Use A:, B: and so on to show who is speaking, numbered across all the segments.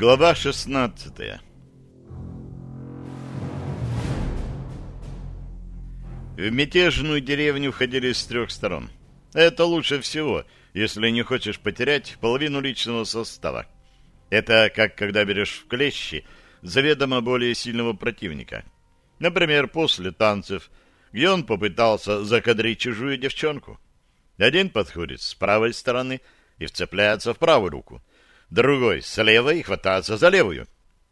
A: Глава 16 В мятежную деревню входили с трех сторон. Это лучше всего, если не хочешь потерять половину личного состава. Это как когда берешь в клещи заведомо более сильного противника. Например, после танцев, где он попытался закадрить чужую девчонку. Один подходит с правой стороны и вцепляется в правую руку, другой с левой и хватается за левую,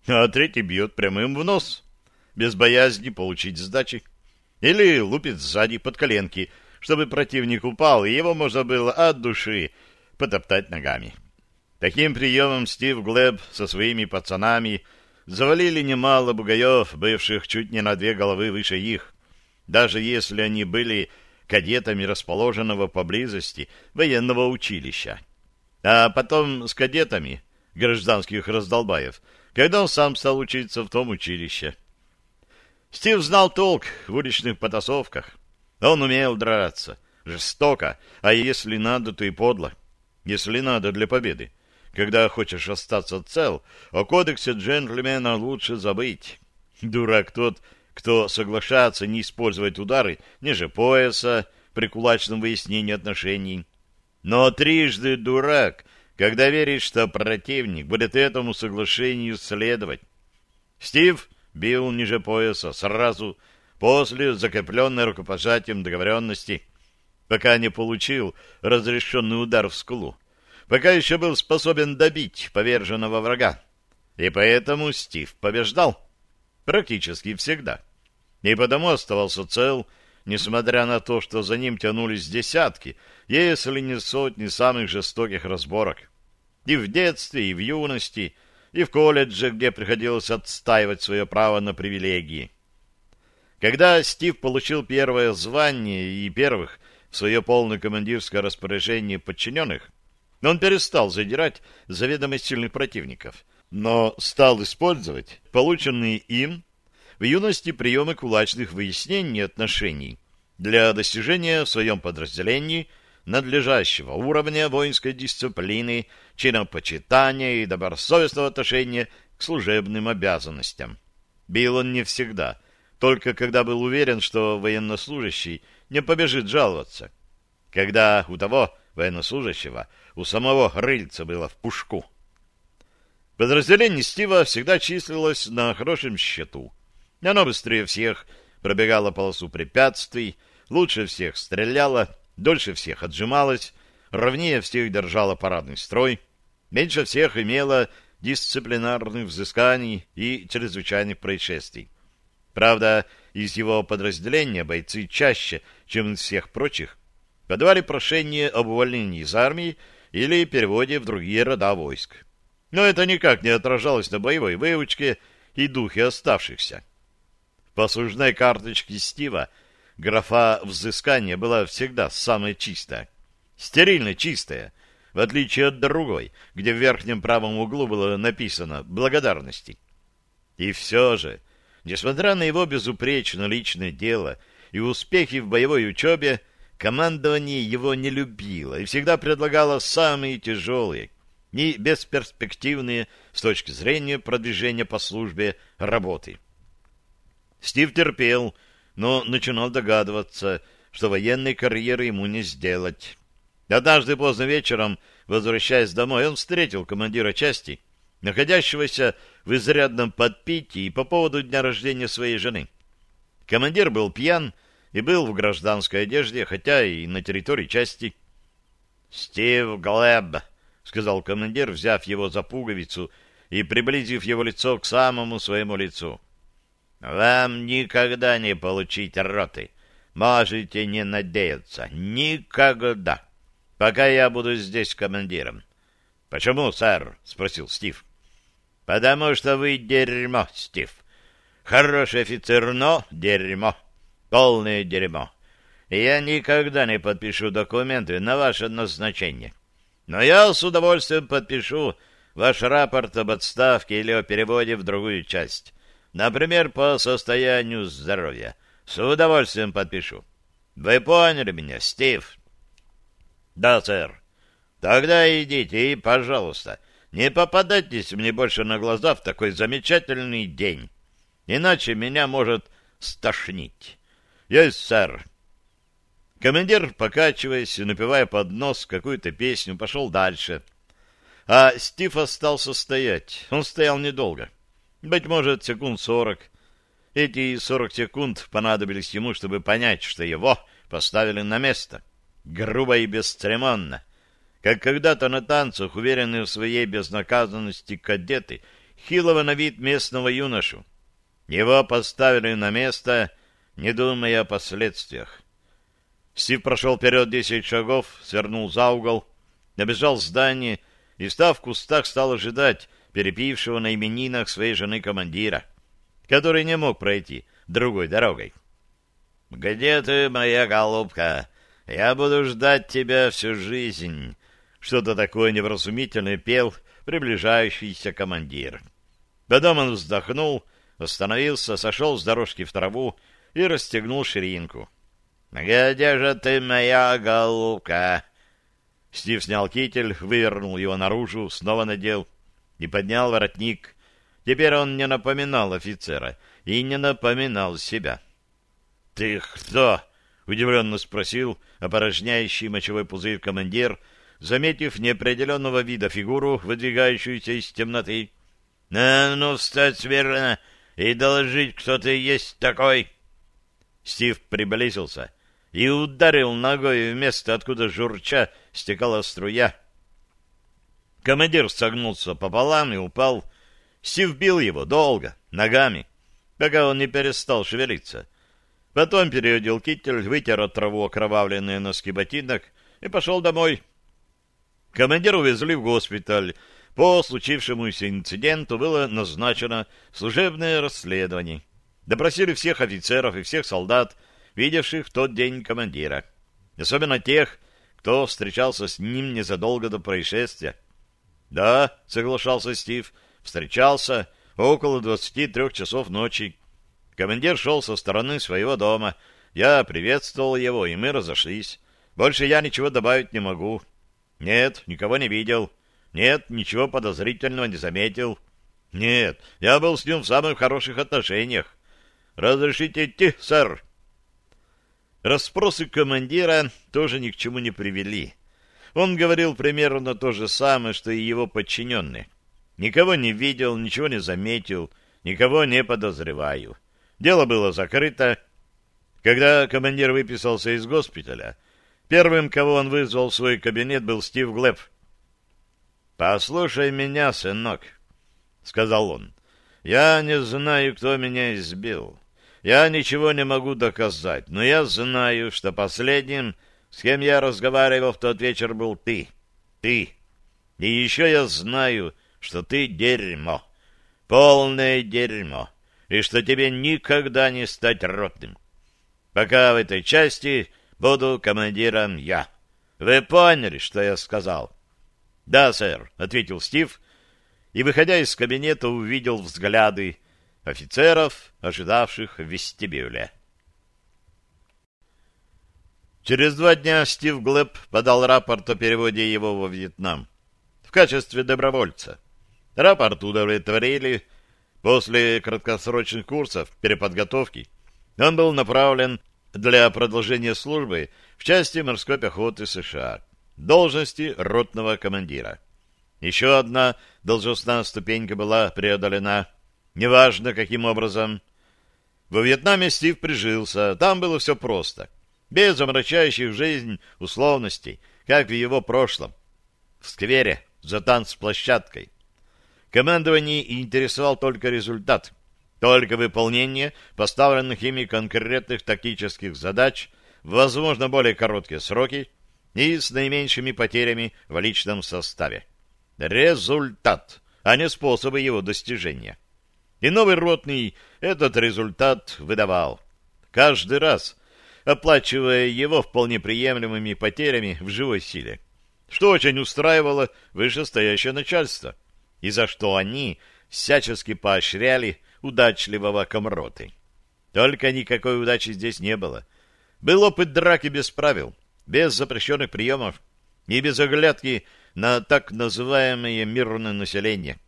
A: а третий бьет прямым в нос, без боязни получить сдачи. Или лупит сзади под коленки, чтобы противник упал, и его можно было от души потоптать ногами. Таким приемом Стив Глеб со своими пацанами завалили немало бугаев, бывших чуть не на две головы выше их, даже если они были кадетами расположенного поблизости военного училища. А потом с кадетами гражданских раздолбаев, когда он сам стал учиться в том училище. Стив знал толк в уличных потасовках. Он умел драться. Жестоко, а если надо, то и подло. Если надо для победы. Когда хочешь остаться цел, о кодексе джентльмена лучше забыть. Дурак тот, кто соглашается не использовать удары ниже пояса при кулачном выяснении отношений. Но трижды дурак, когда верит, что противник будет этому соглашению следовать. Стив бил ниже пояса сразу после закрепленной рукопожатием договоренности, пока не получил разрешенный удар в скулу, пока еще был способен добить поверженного врага. И поэтому Стив побеждал. Практически всегда. И потому оставался цел, несмотря на то, что за ним тянулись десятки, если не сотни самых жестоких разборок. И в детстве, и в юности — и в колледже, где приходилось отстаивать свое право на привилегии. Когда Стив получил первое звание и первых в свое полное командирское распоряжение подчиненных, он перестал задирать заведомо сильных противников, но стал использовать полученные им в юности приемы кулачных выяснений отношений для достижения в своем подразделении надлежащего уровня воинской дисциплины, чинопочитания и добросовестного отношения к служебным обязанностям. Бил он не всегда, только когда был уверен, что военнослужащий не побежит жаловаться. Когда у того военнослужащего у самого рыльца было в пушку. Подразделение Стива всегда числилось на хорошем счету. Оно быстрее всех пробегало полосу препятствий, лучше всех стреляло, дольше всех отжималась, ровнее всех держала парадный строй, меньше всех имела дисциплинарных взысканий и чрезвычайных происшествий. Правда, из его подразделения бойцы чаще, чем из всех прочих, подавали прошение об увольнении из армии или переводе в другие рода войск. Но это никак не отражалось на боевой выучке и духе оставшихся. Послужной карточке Стива графа взыскания была всегда самая чистая. Стерильно чистая, в отличие от другой, где в верхнем правом углу было написано «благодарности». И все же, несмотря на его безупречно личное дело и успехи в боевой учебе, командование его не любило и всегда предлагало самые тяжелые и бесперспективные с точки зрения продвижения по службе работы. Стив терпел, но начинал догадываться, что военной карьеры ему не сделать. Однажды поздно вечером, возвращаясь домой, он встретил командира части, находящегося в изрядном подпитии по поводу дня рождения своей жены. Командир был пьян и был в гражданской одежде, хотя и на территории части. «Стив Глэб», — сказал командир, взяв его за пуговицу и приблизив его лицо к самому своему лицу. Вам никогда не получить роты. Можете не надеяться. Никогда. Пока я буду здесь командиром. — Почему, сэр? — спросил Стив. — Потому что вы дерьмо, Стив. Хороший офицер, но дерьмо. Полное дерьмо. я никогда не подпишу документы на ваше назначение. Но я с удовольствием подпишу ваш рапорт об отставке или о переводе в другую часть. Например, по состоянию здоровья. С удовольствием подпишу. Вы поняли меня, Стив? Да, сэр. Тогда идите и, пожалуйста, не попадайтесь мне больше на глаза в такой замечательный день, иначе меня может стошнить. Есть, сэр. Командир, покачиваясь и напевая под нос какую-то песню, пошел дальше. А Стив остался стоять. Он стоял недолго. Быть может, секунд сорок. Эти сорок секунд понадобились ему, чтобы понять, что его поставили на место. Грубо и бесцеремонно. Как когда-то на танцах, уверенные в своей безнаказанности кадеты, хилого на вид местного юношу. Его поставили на место, не думая о последствиях. Стив прошел вперед десять шагов, свернул за угол, набежал в здание и, став в кустах, стал ожидать перепившего на именинах своей жены командира, который не мог пройти другой дорогой. «Где ты, моя голубка? Я буду ждать тебя всю жизнь!» Что-то такое невразумительное пел приближающийся командир. Потом он вздохнул, остановился, сошел с дорожки в траву и расстегнул ширинку. «Где же ты, моя голубка?» Стив снял китель, вывернул его наружу, снова надел и поднял воротник. Теперь он не напоминал офицера и не напоминал себя. «Ты кто?» — удивленно спросил опорожняющий мочевой пузырь командир, заметив неопределенного вида фигуру, выдвигающуюся из темноты. «А ну, встать смирно и доложить, кто ты есть такой!» Стив приблизился и ударил ногой в место, откуда журча стекала струя. Командир согнулся пополам и упал. Стив бил его долго, ногами, пока он не перестал шевелиться. Потом переодел китель, вытер от траву окровавленные носки ботинок и пошел домой. Командир увезли в госпиталь. По случившемуся инциденту было назначено служебное расследование. Допросили всех офицеров и всех солдат, видевших в тот день командира. Особенно тех, кто встречался с ним незадолго до происшествия. «Да», — соглашался Стив, — «встречался около двадцати трех часов ночи. Командир шел со стороны своего дома. Я приветствовал его, и мы разошлись. Больше я ничего добавить не могу. Нет, никого не видел. Нет, ничего подозрительного не заметил. Нет, я был с ним в самых хороших отношениях. Разрешите идти, сэр?» Расспросы командира тоже ни к чему не привели. Он говорил примерно то же самое, что и его подчиненные. Никого не видел, ничего не заметил, никого не подозреваю. Дело было закрыто. Когда командир выписался из госпиталя, первым, кого он вызвал в свой кабинет, был Стив Глеб. «Послушай меня, сынок», — сказал он. «Я не знаю, кто меня избил. Я ничего не могу доказать, но я знаю, что последним, с кем я разговаривал в тот вечер, был ты. Ты. И еще я знаю, что ты дерьмо. Полное дерьмо. И что тебе никогда не стать ротным. Пока в этой части буду командиром я. Вы поняли, что я сказал? — Да, сэр, — ответил Стив, и, выходя из кабинета, увидел взгляды офицеров, ожидавших в вестибюле. Через два дня Стив Глэб подал рапорт о переводе его во Вьетнам в качестве добровольца. Рапорт удовлетворили. После краткосрочных курсов переподготовки он был направлен для продолжения службы в части морской пехоты США, должности ротного командира. Еще одна должностная ступенька была преодолена Неважно, каким образом. Во Вьетнаме Стив прижился. Там было все просто. Без омрачающих жизнь условностей, как в его прошлом. В сквере, за танцплощадкой. Командование интересовал только результат. Только выполнение поставленных ими конкретных тактических задач возможно, более короткие сроки и с наименьшими потерями в личном составе. Результат, а не способы его достижения. И новый ротный этот результат выдавал. Каждый раз оплачивая его вполне приемлемыми потерями в живой силе, что очень устраивало вышестоящее начальство, и за что они всячески поощряли удачливого комроты. Только никакой удачи здесь не было. Был опыт драки без правил, без запрещенных приемов, и без оглядки на так называемое мирное население,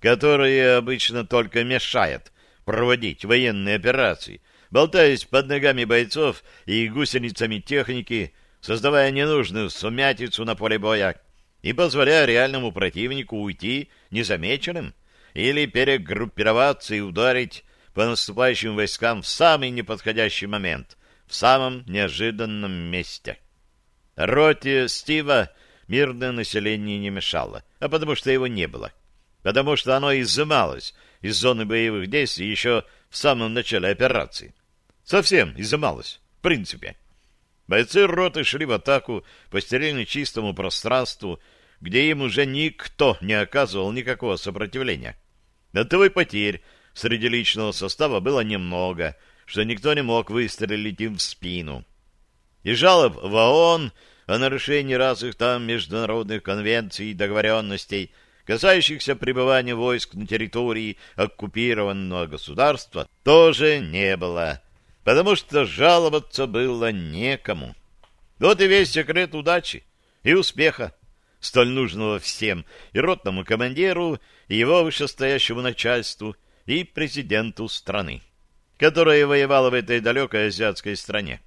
A: которое обычно только мешает проводить военные операции, болтаясь под ногами бойцов и гусеницами техники, создавая ненужную сумятицу на поле боя и позволяя реальному противнику уйти незамеченным или перегруппироваться и ударить по наступающим войскам в самый неподходящий момент, в самом неожиданном месте. Роте Стива мирное население не мешало, а потому что его не было. Потому что оно изымалось из зоны боевых действий еще в самом начале операции. Совсем изымалось, в принципе. Бойцы роты шли в атаку по стерильно чистому пространству, где им уже никто не оказывал никакого сопротивления. Оттого и потерь среди личного состава было немного, что никто не мог выстрелить им в спину. И жалоб в ООН о нарушении разных там международных конвенций и договоренностей, касающихся пребывания войск на территории оккупированного государства, тоже не было, потому что жаловаться было некому. Вот и весь секрет удачи и успеха, столь нужного всем, и ротному командиру, и его вышестоящему начальству, и президенту страны, которая воевала в этой далекой азиатской стране.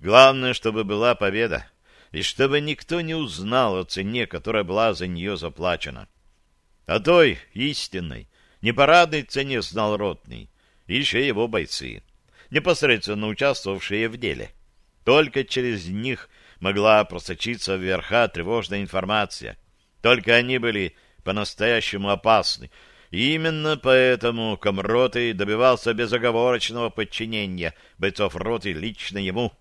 A: Главное, чтобы была победа, и чтобы никто не узнал о цене, которая была за нее заплачена. О той истинной, непарадной цене знал Ротный, и еще его бойцы, непосредственно участвовавшие в деле. Только через них могла просочиться в верха тревожная информация. Только они были по-настоящему опасны, и именно поэтому комроты добивался безоговорочного подчинения бойцов роты лично ему,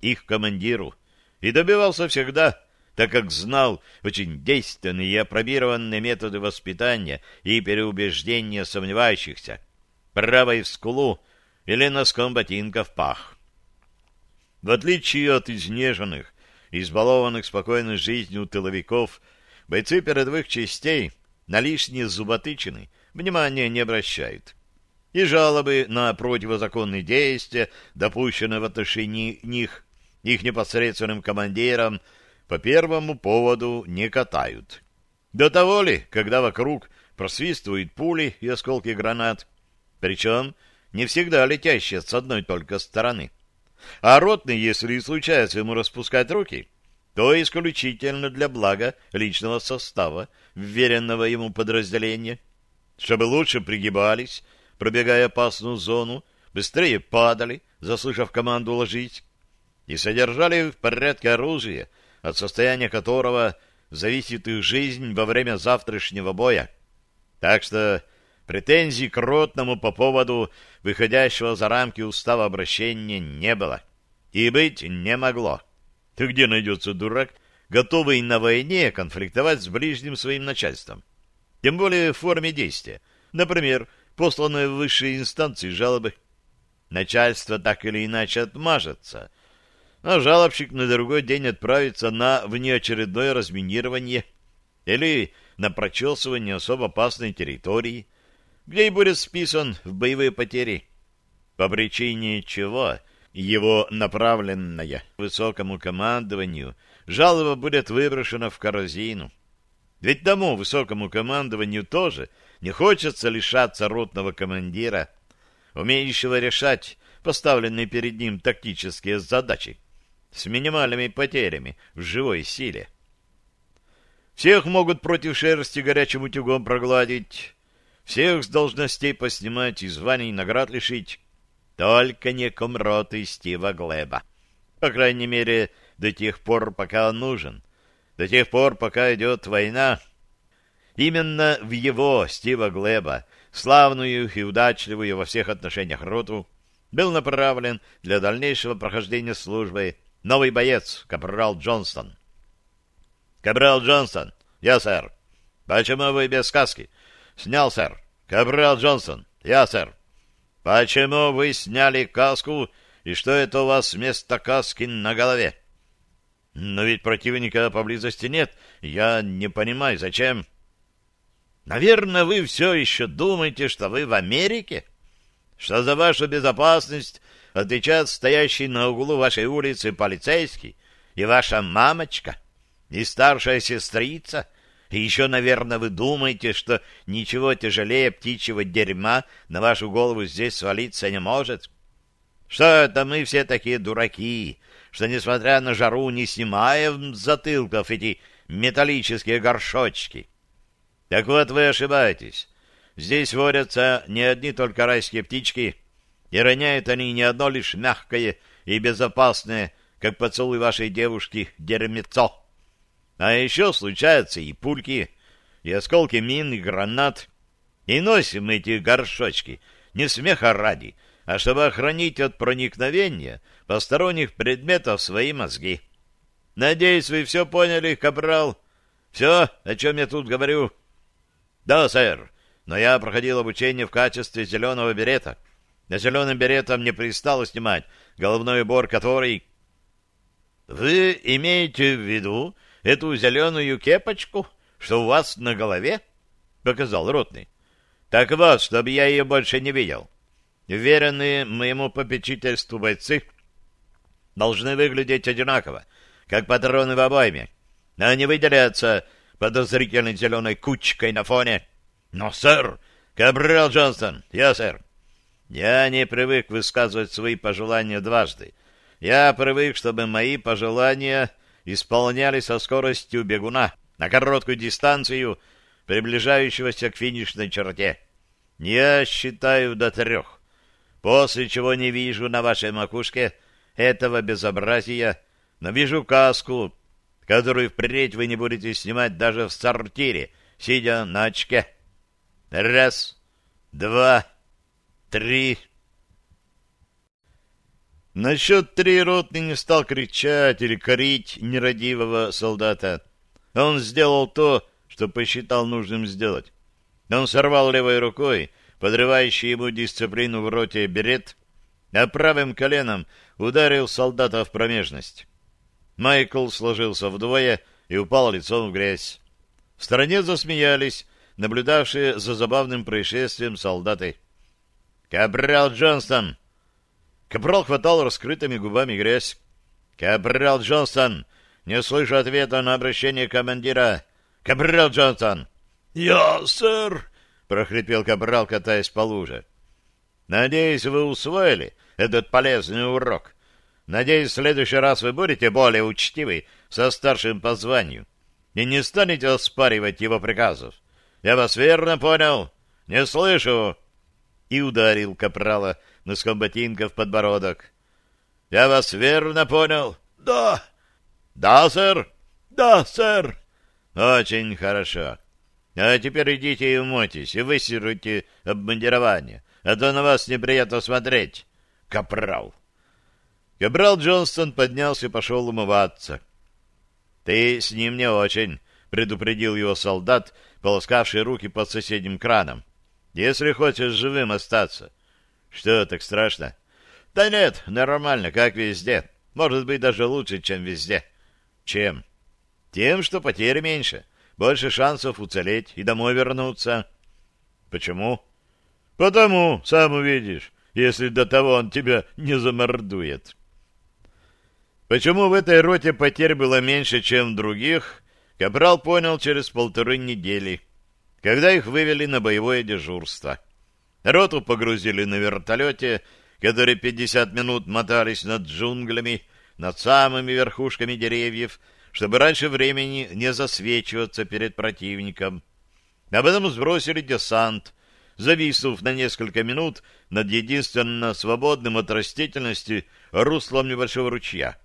A: их командиру, и добивался всегда, так как знал очень действенные и опробированные методы воспитания и переубеждения сомневающихся, правой в скулу или носком ботинка в пах. В отличие от изнеженных, избалованных спокойной жизнью тыловиков, бойцы передовых частей на лишние зуботычины внимания не обращают. И жалобы на противозаконные действия, допущенные в отношении них, их непосредственным командирам, по первому поводу не катают. До того ли, когда вокруг просвистывают пули и осколки гранат, причем не всегда летящие с одной только стороны. А ротный, если и случается ему распускать руки, то исключительно для блага личного состава, вверенного ему подразделения, чтобы лучше пригибались, пробегая опасную зону, быстрее падали, заслышав команду ложить, и содержали в порядке оружие, от состояния которого зависит их жизнь во время завтрашнего боя. Так что претензий к ротному по поводу выходящего за рамки устава обращения не было. И быть не могло. Ты где найдется дурак, готовый на войне конфликтовать с ближним своим начальством? Тем более в форме действия. Например, посланные в высшие инстанции жалобы. Начальство так или иначе отмажется, а жалобщик на другой день отправится на внеочередное разминирование или на прочесывание особо опасной территории, где будет списан в боевые потери, по причине чего его направленная высокому командованию жалоба будет выброшена в корзину. Ведь тому высокому командованию тоже не хочется лишаться ротного командира, умеющего решать поставленные перед ним тактические задачи с минимальными потерями в живой силе. Всех могут против шерсти горячим утюгом прогладить, всех с должностей поснимать и званий наград лишить, только не комроты Стива Глеба. По крайней мере, до тех пор, пока он нужен, до тех пор, пока идет война. Именно в его, Стива Глеба, славную и удачливую во всех отношениях роту, был направлен для дальнейшего прохождения службы Новый боец, капрал Джонстон. Капрал Джонстон. Я, сэр. Почему вы без сказки? Снял, сэр. Капрал Джонстон. Я, сэр. Почему вы сняли каску, и что это у вас вместо каски на голове? Но ведь противника поблизости нет. Я не понимаю, зачем... Наверное, вы все еще думаете, что вы в Америке? Что за вашу безопасность отвечает стоящий на углу вашей улицы полицейский и ваша мамочка. И старшая сестрица? И еще, наверное, вы думаете, что ничего тяжелее птичьего дерьма на вашу голову здесь свалиться не может? Что это мы все такие дураки, что, несмотря на жару, не снимаем с затылков эти металлические горшочки? Так вот, вы ошибаетесь. Здесь водятся не одни только райские птички, и роняют они не одно лишь мягкое и безопасное, как поцелуй вашей девушки, дерьмецо. А еще случаются и пульки, и осколки мин, и гранат. И носим эти горшочки не смеха ради, а чтобы охранить от проникновения посторонних предметов свои мозги. Надеюсь, вы все поняли, капрал? Все, о чем я тут говорю? Да, сэр, но я проходил обучение в качестве зеленого берета. На зеленым беретом не пристало снимать головной убор, который... Вы имеете в виду эту зеленую кепочку, что у вас на голове? — показал ротный. — Так вот, чтобы я ее больше не видел. Веренные моему попечительству бойцы должны выглядеть одинаково, как патроны в обойме, а не выделяться подозрительной зеленой кучкой на фоне. — Но, сэр, Кабрал Джонстон, я, сэр. Я не привык высказывать свои пожелания дважды. Я привык, чтобы мои пожелания исполняли со скоростью бегуна на короткую дистанцию, приближающегося к финишной черте. Я считаю до трех, после чего не вижу на вашей макушке этого безобразия, но вижу каску, которую впредь вы не будете снимать даже в сортире, сидя на очке. Раз, два, три... На счет три ротный не стал кричать или корить нерадивого солдата. Он сделал то, что посчитал нужным сделать. Он сорвал левой рукой, подрывающий ему дисциплину в роте берет, а правым коленом ударил солдата в промежность. Майкл сложился вдвое и упал лицом в грязь. В стороне засмеялись, наблюдавшие за забавным происшествием солдаты. «Капрал Джонстон!» Капрал хватал раскрытыми губами грязь. «Капрал Джонстон! Не слышу ответа на обращение командира! Капрал Джонстон!» «Я, сэр!» — прохрипел Капрал, катаясь по луже. «Надеюсь, вы усвоили этот полезный урок. Надеюсь, в следующий раз вы будете более учтивы со старшим по званию и не станете оспаривать его приказов. Я вас верно понял? Не слышу!» И ударил Капрала носком ботинка в подбородок. — Я вас верно понял? — Да. — Да, сэр? — Да, сэр. — Очень хорошо. А теперь идите и умойтесь, и выстирайте обмундирование, а то на вас неприятно смотреть. Капрал. Капрал Джонстон поднялся и пошел умываться. — Ты с ним не очень, — предупредил его солдат, полоскавший руки под соседним краном. — Если хочешь живым остаться. Что, так страшно? Да нет, нормально, как везде. Может быть, даже лучше, чем везде. Чем? Тем, что потери меньше. Больше шансов уцелеть и домой вернуться. Почему? Потому, сам увидишь, если до того он тебя не замордует. Почему в этой роте потерь было меньше, чем в других, Капрал понял через полторы недели, когда их вывели на боевое дежурство. Роту погрузили на вертолете, которые 50 минут мотались над джунглями, над самыми верхушками деревьев, чтобы раньше времени не засвечиваться перед противником. А потом сбросили десант, зависнув на несколько минут над единственно свободным от растительности руслом небольшого ручья.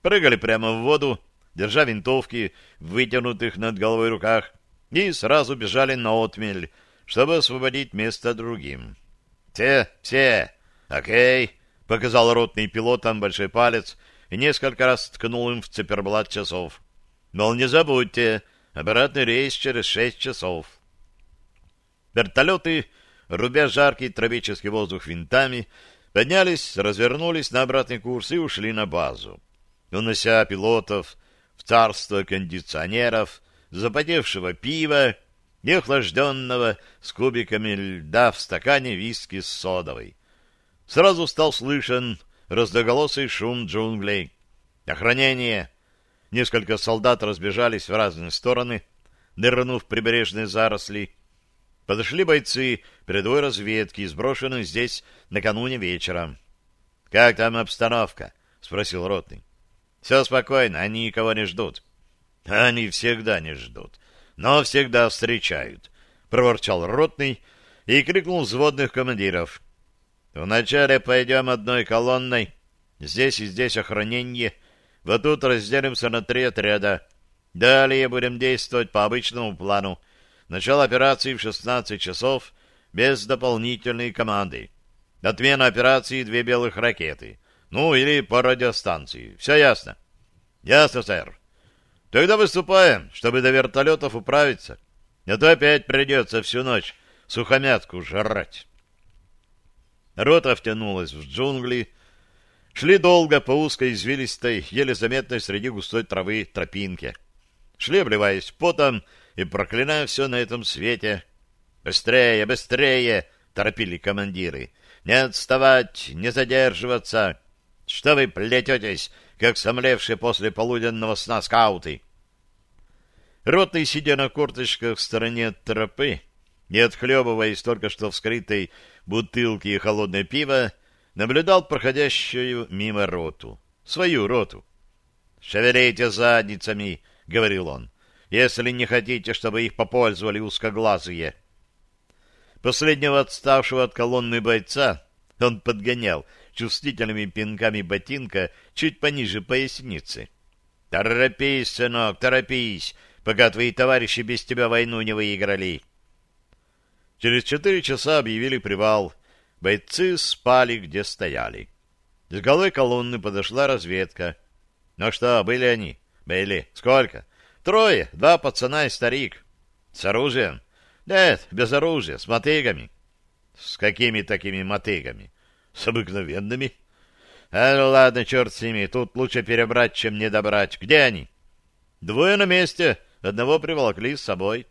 A: Прыгали прямо в воду, держа винтовки вытянутых над головой руках, и сразу бежали на отмель, чтобы освободить место другим. «Все, все, окей», — показал ротный пилотам большой палец и несколько раз ткнул им в циферблат часов. «Мол, не забудьте, обратный рейс через шесть часов». Вертолеты, рубя жаркий тропический воздух винтами, поднялись, развернулись на обратный курс и ушли на базу, унося пилотов в царство кондиционеров, запотевшего пива и охлажденного с кубиками льда в стакане виски с содовой. Сразу стал слышен раздоголосый шум джунглей. Охранение. Несколько солдат разбежались в разные стороны, нырнув в прибрежные заросли. Подошли бойцы передовой разведки, сброшенные здесь накануне вечером. — Как там обстановка? — спросил ротный. — Все спокойно, они никого не ждут. — Они всегда не ждут, но всегда встречают, — проворчал ротный и крикнул взводных командиров. — Вначале пойдем одной колонной, здесь и здесь охранение, вот тут разделимся на три отряда. Далее будем действовать по обычному плану. Начало операции в 16 часов без дополнительной команды. Отмена операции «Две белых ракеты». Ну, или по радиостанции. Все ясно? Ясно, сэр. Тогда выступаем, чтобы до вертолетов управиться. А то опять придется всю ночь сухомятку жрать. Рота втянулась в джунгли. Шли долго по узкой извилистой, еле заметной среди густой травы тропинке. Шли, обливаясь потом и проклиная все на этом свете. «Быстрее, быстрее!» — торопили командиры. Не отставать, не задерживаться. Что вы плететесь, как сомлевшие после полуденного сна скауты? Ротный, сидя на корточках в стороне тропы, не отхлебывая из только что вскрытой бутылки и холодное пиво, наблюдал проходящую мимо роту. Свою роту. «Шевелите задницами», — говорил он, — «если не хотите, чтобы их попользовали узкоглазые». Последнего отставшего от колонны бойца он подгонял чувствительными пинками ботинка чуть пониже поясницы. «Торопись, сынок, торопись, пока твои товарищи без тебя войну не выиграли». Через четыре часа объявили привал. Бойцы спали, где стояли. С головой колонны подошла разведка. Ну что, были они? Были. Сколько? Трое, два пацана и старик. С оружием? Нет, без оружия, с мотыгами. С какими такими мотыгами? С обыкновенными. А, ладно, черт с ними, тут лучше перебрать, чем не добрать. Где они? Двое на месте, одного приволокли с собой.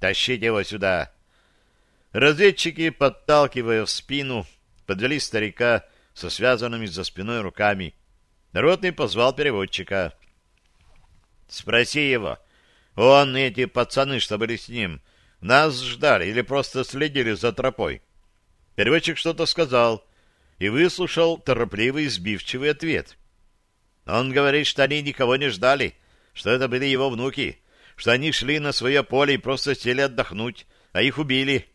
A: Тащите его сюда. Разведчики, подталкивая в спину, подвели старика со связанными за спиной руками. Ротный позвал переводчика. — Спроси его. Он и эти пацаны, что были с ним, — нас ждали или просто следили за тропой. Переводчик что-то сказал и выслушал торопливый сбивчивый ответ. Он говорит, что они никого не ждали, что это были его внуки, что они шли на свое поле и просто сели отдохнуть, а их убили.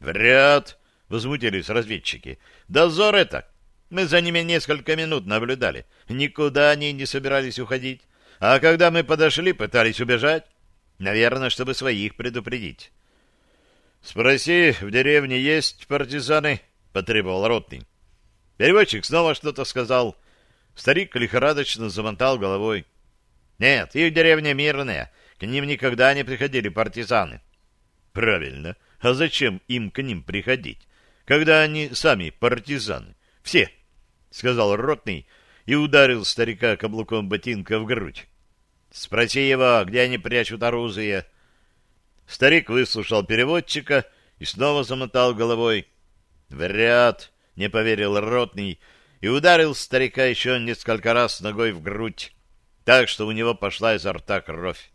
A: «Вряд!» — возмутились разведчики. «Дозор это! Мы за ними несколько минут наблюдали. Никуда они не собирались уходить. А когда мы подошли, пытались убежать. Наверное, чтобы своих предупредить. — Спроси, в деревне есть партизаны? — потребовал ротный. Переводчик снова что-то сказал. Старик лихорадочно замотал головой. — Нет, их деревня мирная. К ним никогда не приходили партизаны. — Правильно. А зачем им к ним приходить, когда они сами партизаны? Все, — сказал ротный и ударил старика каблуком ботинка в грудь. — Спроси его, где они прячут оружие. — Старик выслушал переводчика и снова замотал головой. «Вряд!» — не поверил ротный и ударил старика еще несколько раз ногой в грудь, так что у него пошла изо рта кровь.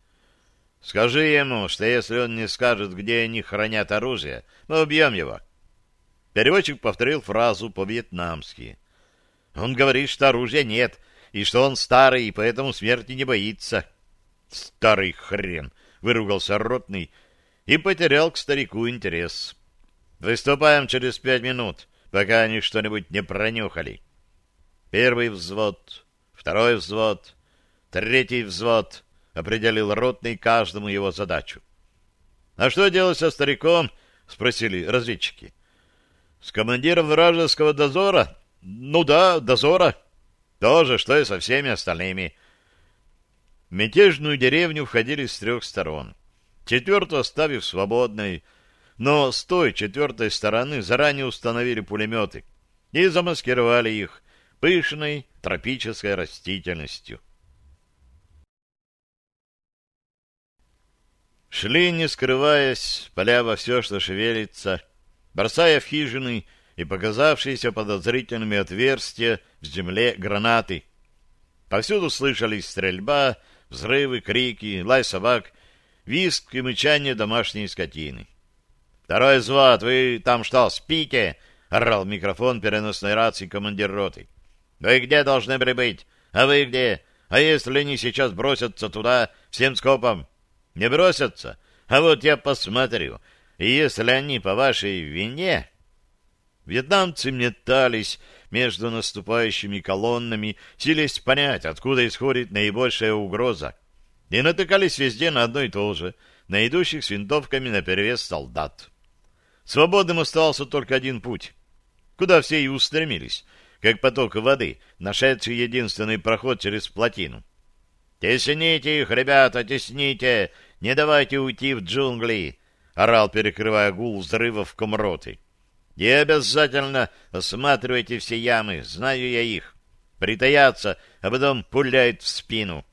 A: «Скажи ему, что если он не скажет, где они хранят оружие, мы убьем его». Переводчик повторил фразу по-вьетнамски. «Он говорит, что оружия нет, и что он старый, и поэтому смерти не боится». «Старый хрен!» — выругался ротный и потерял к старику интерес. «Выступаем через пять минут, пока они что-нибудь не пронюхали». Первый взвод, второй взвод, третий взвод определил ротный каждому его задачу. «А что делать со стариком?» — спросили разведчики. «С командиром вражеского дозора?» «Ну да, дозора. То же, что и со всеми остальными». В мятежную деревню входили с трех сторон четвертую оставив свободной, но с той четвертой стороны заранее установили пулеметы и замаскировали их пышной тропической растительностью. Шли, не скрываясь, поля во все, что шевелится, бросая в хижины и показавшиеся подозрительными отверстия в земле гранаты. Повсюду слышались стрельба, взрывы, крики, лай собак, визг и мычание домашней скотины. «Второй взвод, вы там что, спите?» — орал микрофон переносной рации командир роты. «Вы где должны прибыть? А вы где? А если они сейчас бросятся туда всем скопом?» «Не бросятся? А вот я посмотрю. И если они по вашей вине...» Вьетнамцы метались между наступающими колоннами, силясь понять, откуда исходит наибольшая угроза, и натыкались везде на одно и то же, на идущих с винтовками наперевес солдат. Свободным оставался только один путь, куда все и устремились, как поток воды, нашедший единственный проход через плотину. «Тесните их, ребята, тесните! Не давайте уйти в джунгли!» — орал, перекрывая гул взрывов комроты. «И обязательно осматривайте все ямы, знаю я их. Притаятся, а потом пуляют в спину».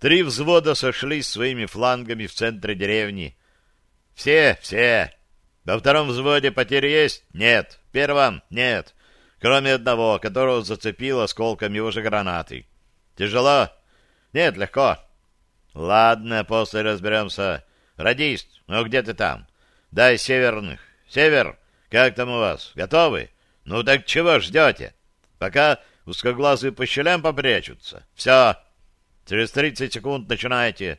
A: Три взвода сошлись своими флангами в центре деревни. «Все, все!» Во втором взводе потери есть? Нет. В первом? Нет. Кроме одного, которого зацепил осколком его же гранаты. Тяжело? Нет, легко. Ладно, после разберемся. Радист, ну где ты там? Дай северных. Север, как там у вас? Готовы? Ну так чего ждете? Пока узкоглазые по щелям попрячутся. Все. Через тридцать секунд начинайте.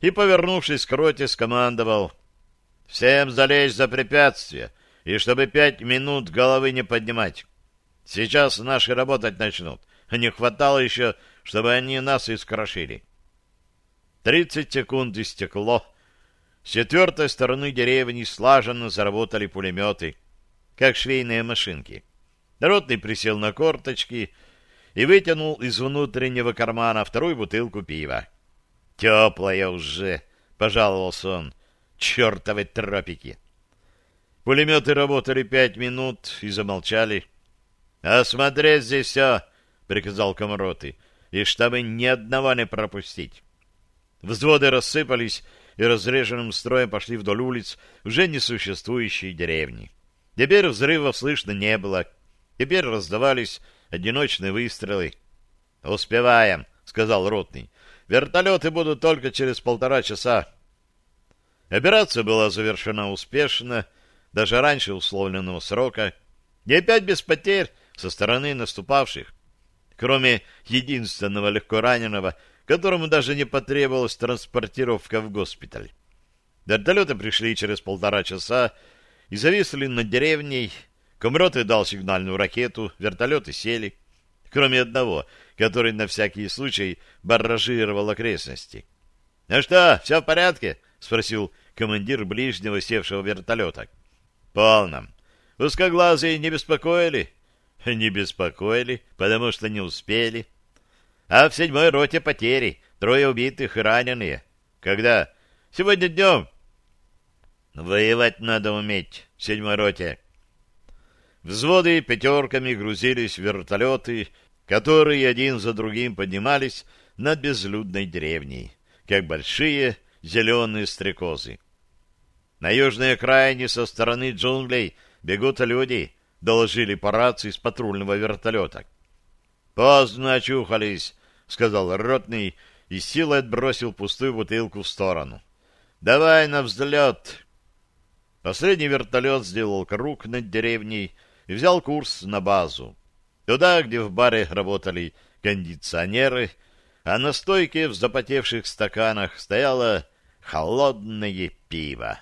A: И, повернувшись к роте, скомандовал — Всем залезть за препятствие, и чтобы пять минут головы не поднимать. Сейчас наши работать начнут. Не хватало еще, чтобы они нас искрошили. Тридцать секунд истекло. С четвертой стороны деревни слаженно заработали пулеметы, как швейные машинки. Ротный присел на корточки и вытянул из внутреннего кармана вторую бутылку пива. «Теплая уже!» — пожаловался он чертовы тропики. Пулеметы работали пять минут и замолчали. «Осмотреть здесь все!» — приказал комроты, и чтобы ни одного не пропустить. Взводы рассыпались и разреженным строем пошли вдоль улиц уже несуществующей деревни. Теперь взрывов слышно не было. Теперь раздавались одиночные выстрелы. «Успеваем», — сказал ротный. «Вертолеты будут только через полтора часа. Операция была завершена успешно, даже раньше условленного срока, и опять без потерь со стороны наступавших, кроме единственного легко раненого, которому даже не потребовалась транспортировка в госпиталь. Вертолеты пришли через полтора часа и зависли над деревней. Комроты дал сигнальную ракету, вертолеты сели, кроме одного, который на всякий случай барражировал окрестности. — Ну что, все в порядке? — спросил командир ближнего севшего вертолета. — Полном. Узкоглазые не беспокоили? — Не беспокоили, потому что не успели. А в седьмой роте потери, трое убитых и раненые. Когда? Сегодня днем. Воевать надо уметь в седьмой роте. Взводы пятерками грузились в вертолеты, которые один за другим поднимались над безлюдной деревней, как большие зеленые стрекозы. На южной окраине со стороны джунглей бегут люди, доложили по рации с патрульного вертолета. Поздно очухались, сказал ротный и силой отбросил пустую бутылку в сторону. Давай на взлет. Последний вертолет сделал круг над деревней и взял курс на базу. Туда, где в баре работали кондиционеры, а на стойке в запотевших стаканах стояло холодное пиво.